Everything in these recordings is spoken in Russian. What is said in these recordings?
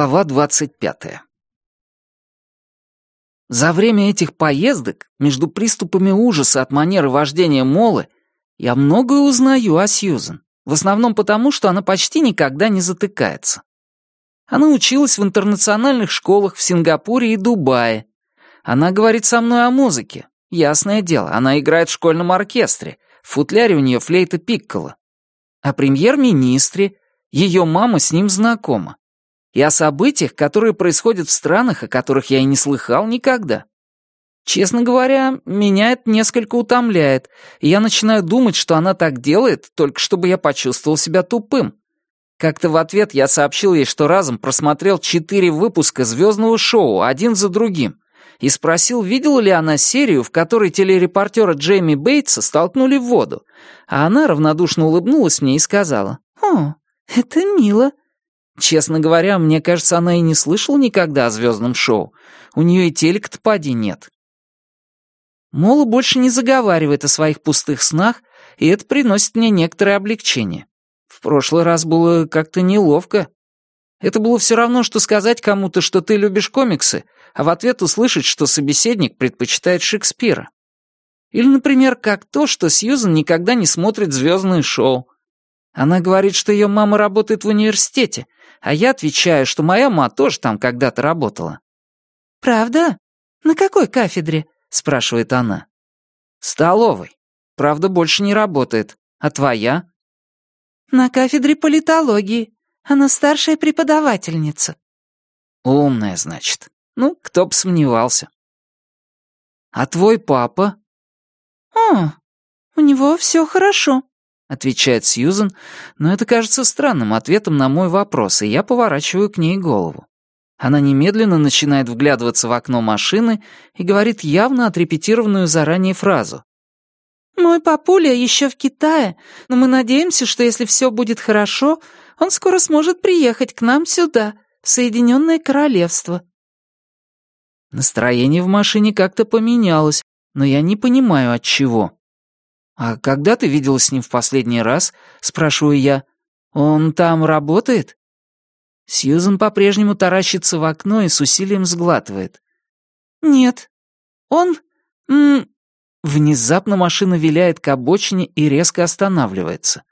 Глава двадцать пятая. За время этих поездок, между приступами ужаса от манеры вождения Молы, я многое узнаю о Сьюзен, в основном потому, что она почти никогда не затыкается. Она училась в интернациональных школах в Сингапуре и Дубае. Она говорит со мной о музыке. Ясное дело, она играет в школьном оркестре, в футляре у нее флейта пиккола. О премьер-министре, ее мама с ним знакома и о событиях, которые происходят в странах, о которых я и не слыхал никогда. Честно говоря, меня это несколько утомляет, и я начинаю думать, что она так делает, только чтобы я почувствовал себя тупым. Как-то в ответ я сообщил ей, что разом просмотрел четыре выпуска звездного шоу, один за другим, и спросил, видела ли она серию, в которой телерепортера Джейми Бейтса столкнули в воду, а она равнодушно улыбнулась мне и сказала, «О, это мило, Честно говоря, мне кажется, она и не слышала никогда о звездном шоу. У нее и телек-то поди нет. Мола больше не заговаривает о своих пустых снах, и это приносит мне некоторое облегчение. В прошлый раз было как-то неловко. Это было все равно, что сказать кому-то, что ты любишь комиксы, а в ответ услышать, что собеседник предпочитает Шекспира. Или, например, как то, что Сьюзан никогда не смотрит звездное шоу. Она говорит, что ее мама работает в университете, а я отвечаю, что моя мама тоже там когда-то работала. «Правда? На какой кафедре?» — спрашивает она. «Столовой. Правда, больше не работает. А твоя?» «На кафедре политологии. Она старшая преподавательница». «Умная, значит. Ну, кто бы сомневался». «А твой папа?» «О, у него все хорошо», отвечает Сьюзен, но это кажется странным ответом на мой вопрос, и я поворачиваю к ней голову. Она немедленно начинает вглядываться в окно машины и говорит явно отрепетированную заранее фразу. «Мой папуля еще в Китае, но мы надеемся, что если все будет хорошо, он скоро сможет приехать к нам сюда, в Соединенное Королевство». Настроение в машине как-то поменялось, но я не понимаю, от чего. «А когда ты виделась с ним в последний раз?» — спрашиваю я. «Он там работает?» Сьюзен по-прежнему таращится в окно и с усилием сглатывает. «Нет. Он... М Внезапно машина виляет к обочине и резко останавливается.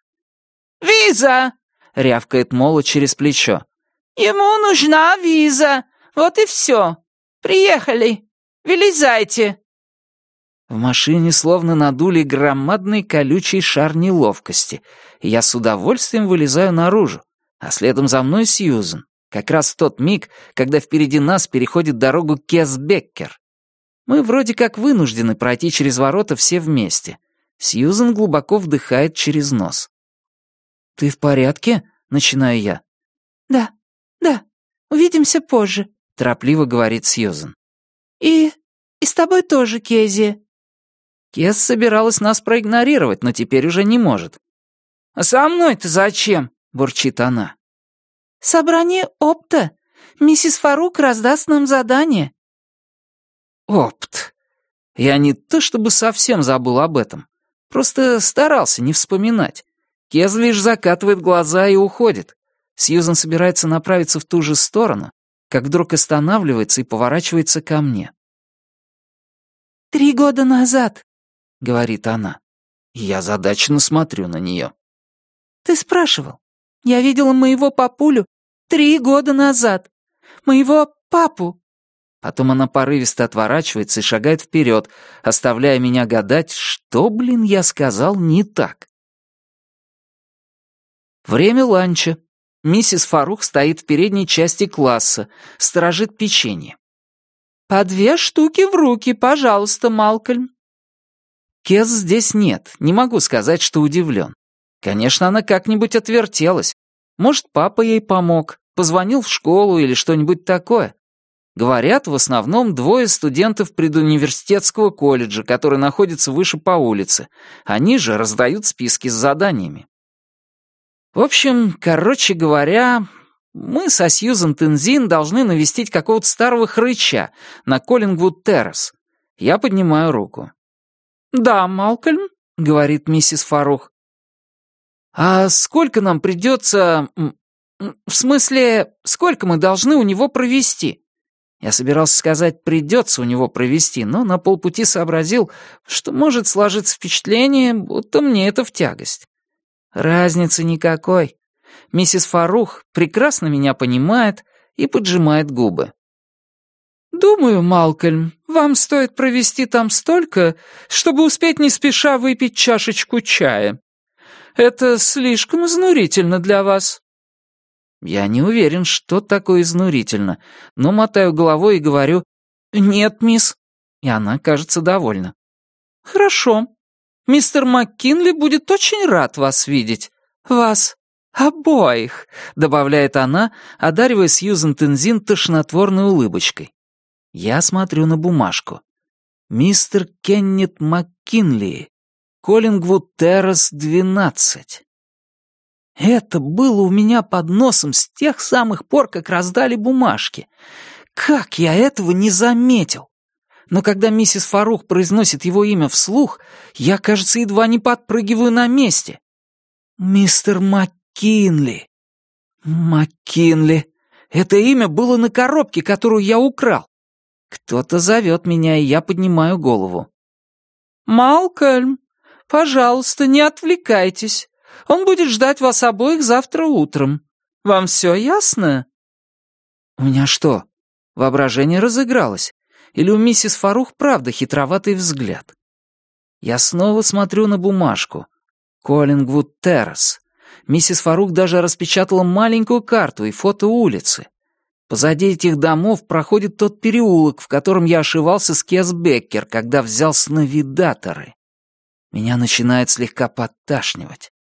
«Виза!» — рявкает Мола через плечо. «Ему нужна виза. Вот и все. Приехали. Вылезайте!» В машине словно надули громадный колючий шар неловкости, и я с удовольствием вылезаю наружу, а следом за мной Сьюзен, как раз в тот миг, когда впереди нас переходит дорогу Кесбеккер. Мы вроде как вынуждены пройти через ворота все вместе. Сьюзен глубоко вдыхает через нос. «Ты в порядке?» — начинаю я. «Да, да, увидимся позже», — торопливо говорит Сьюзен. «И... и с тобой тоже, Кези. Кес собиралась нас проигнорировать, но теперь уже не может. «А со мной-то зачем?» — бурчит она. «Собрание опта. Миссис Фарук раздаст нам задание». «Опт. Я не то чтобы совсем забыл об этом. Просто старался не вспоминать. Кез лишь закатывает глаза и уходит. Сьюзан собирается направиться в ту же сторону, как вдруг останавливается и поворачивается ко мне. «Три года назад — говорит она. Я задачно смотрю на нее. «Ты спрашивал. Я видела моего папулю три года назад. Моего папу». Потом она порывисто отворачивается и шагает вперед, оставляя меня гадать, что, блин, я сказал не так. Время ланча. Миссис Фарух стоит в передней части класса, сторожит печенье. «По две штуки в руки, пожалуйста, Малкольм», Кез здесь нет, не могу сказать, что удивлен. Конечно, она как-нибудь отвертелась. Может, папа ей помог, позвонил в школу или что-нибудь такое. Говорят, в основном двое студентов предуниверситетского колледжа, который находится выше по улице. Они же раздают списки с заданиями. В общем, короче говоря, мы со Сьюзен Тензин должны навестить какого-то старого хрыча на Коллингвуд-террас. Я поднимаю руку. «Да, Малкольм», — говорит миссис Фарух. «А сколько нам придется В смысле, сколько мы должны у него провести? Я собирался сказать, придется у него провести, но на полпути сообразил, что может сложиться впечатление, будто мне это в тягость. Разницы никакой. Миссис Фарух прекрасно меня понимает и поджимает губы. «Думаю, Малкольм, вам стоит провести там столько, чтобы успеть не спеша выпить чашечку чая. Это слишком изнурительно для вас». Я не уверен, что такое изнурительно, но мотаю головой и говорю «Нет, мисс». И она, кажется, довольна. «Хорошо. Мистер МакКинли будет очень рад вас видеть. Вас обоих», — добавляет она, одаривая Сьюзен Тензин тошнотворной улыбочкой. Я смотрю на бумажку. «Мистер Кеннет МакКинли, Коллингвуд Террас, 12». Это было у меня под носом с тех самых пор, как раздали бумажки. Как я этого не заметил? Но когда миссис Фарух произносит его имя вслух, я, кажется, едва не подпрыгиваю на месте. Мистер МакКинли. МакКинли. Это имя было на коробке, которую я украл. Кто-то зовет меня, и я поднимаю голову. «Малкольм, пожалуйста, не отвлекайтесь. Он будет ждать вас обоих завтра утром. Вам все ясно?» «У меня что, воображение разыгралось? Или у миссис Фарух правда хитроватый взгляд?» Я снова смотрю на бумажку. Коллингвуд Террас. Миссис Фарух даже распечатала маленькую карту и фото улицы. Позади этих домов проходит тот переулок, в котором я ошивался с Кес Беккер, когда взял сновидаторы. Меня начинает слегка подташнивать.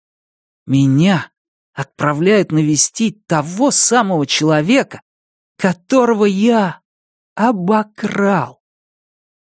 Меня отправляют навестить того самого человека, которого я обокрал.